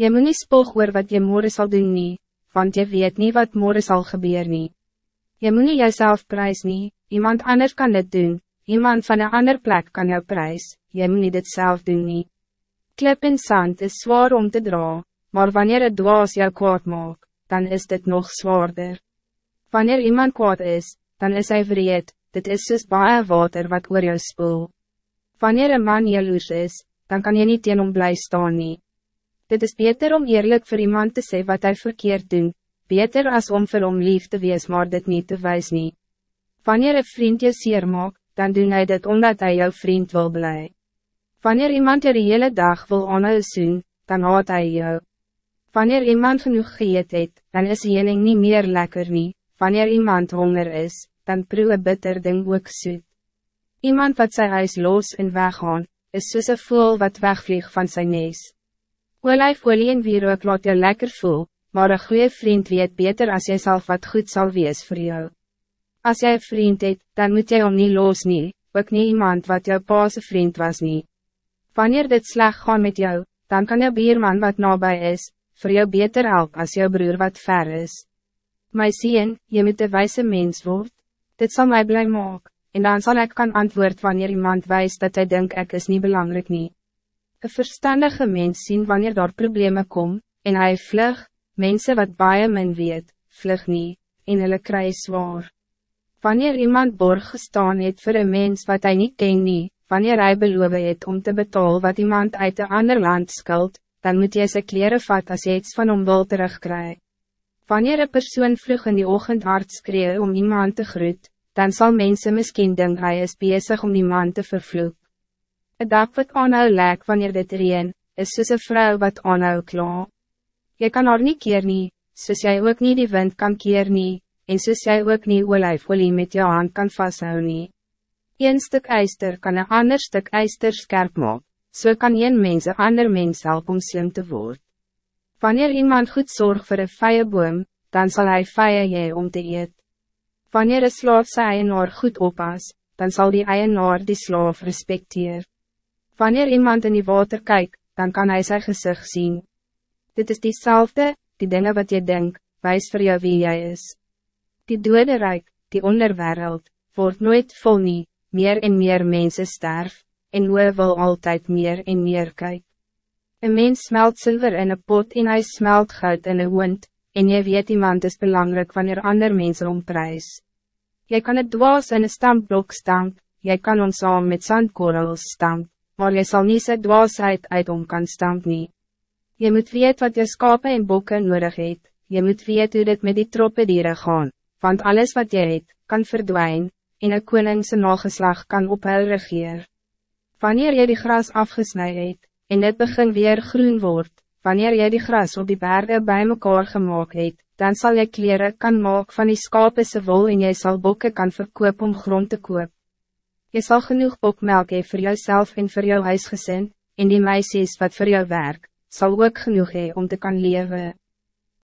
Je moet niet spoog oor wat je morgen zal doen nie, want je weet niet wat morgen zal gebeuren nie. Je moet niet jezelf prijs nie, iemand anders kan dit doen, iemand van een ander plek kan jou prijs, je moet niet dit zelf doen nie. Klip in sand is zwaar om te dra, maar wanneer het dwaas jou kwaad maak, dan is dit nog zwaarder. Wanneer iemand kwaad is, dan is hij vreed, dit is soos baie water wat oor jou spoel. Wanneer een man jaloers is, dan kan je niet teen hom bly staan nie. Dit is beter om eerlijk voor iemand te zeggen wat hij verkeerd doen, beter als om vir hom lief te wees maar dit niet te wijs nie. Wanneer een vriend je sier maak, dan doen hij dit omdat hij jouw vriend wil blij. Wanneer iemand je de hele dag wil aanhou soen, dan haat hij jou. Wanneer iemand genoeg geëet het, dan is die niet meer lekker nie. Wanneer iemand honger is, dan proe bitter ding ook soet. Iemand wat zijn huis los en weggaan, is soos een voel wat wegvlieg van zijn nees. Olijfolie en wierook laat je lekker voel, maar een goede vriend weet beter als jij zelf wat goed zal wees voor jou. Als jij een vriend hebt, dan moet jij om niet los nie, ook niet iemand wat jouw paase vriend was niet. Wanneer dit sleg gaan met jou, dan kan je bierman wat nabij is, voor jou beter help als jouw broer wat ver is. My sien, je moet de wijze mens word, dit zal mij blij maken, en dan zal ik kan antwoord wanneer iemand wijst dat hij denkt ik is niet belangrijk niet. Een verstandige mens zien wanneer daar problemen komen, en hij vlug, mensen wat baie men weet, vlug niet, en hulle kry zwaar. Wanneer iemand borg gestaan het voor een mens wat hij niet ken nie, wanneer hij beloof het om te betalen wat iemand uit een ander land skuld, dan moet jy sy kleren vat as jy iets van hom wil terugkry. Wanneer een persoon vroeg in die ochtend hard skree om iemand te groet, dan zal mensen misschien denken hij is bezig om iemand te vervloeken. Een dak wat aanhou lek wanneer dit reen, is soos een vrou wat aanhou kla. Jy kan haar nie keer nie, soos jy ook nie die wind kan keer nie, en soos jy ook nie olijfolie met jou hand kan vasthou nie. Een stuk ijster kan een ander stuk ijster skerp maak, so kan een mens een ander mens help om slim te word. Wanneer iemand goed zorgt voor een vije boom, dan zal hij vije jy om te eet. Wanneer een slaaf sy eienaar goed oppas, dan zal die eienaar die slaaf respecteer. Wanneer iemand in die water kijkt, dan kan hij zijn gezicht zien. Dit is diezelfde, die dingen wat je denkt, wijs voor jou wie jij is. Die dode rijk, die onderwereld, wordt nooit vol nie, meer en meer mensen sterf, en we wil altijd meer en meer kijken. Een mens smelt zilver in een pot en hij smelt goud in een wind, en je weet iemand is belangrijk wanneer ander mensen omprijs. Jij kan het dwaas in een stampblok stamp, jij kan ons saam met zandkorrels stamp maar je zal niet sy dwaasheid uit om kan stamp nie. Je moet weet wat je skape en bokken nodig het, je moet weet hoe dit met die troppe dieren gaan, want alles wat je het, kan verdwijnen, en een koningse nageslag kan op huil regeer. Wanneer je die gras afgesnijd het, en dit begin weer groen wordt, wanneer je die gras op die bergen bij mekaar gemaakt het, dan zal je kleren kan maak van die se wol en jy sal bokke kan verkoop om grond te koop. Je zal genoeg bokmelk hee voor jouzelf en voor jou huisgezin, en die meisjes wat voor jou werk, zal ook genoeg hee om te kan leven.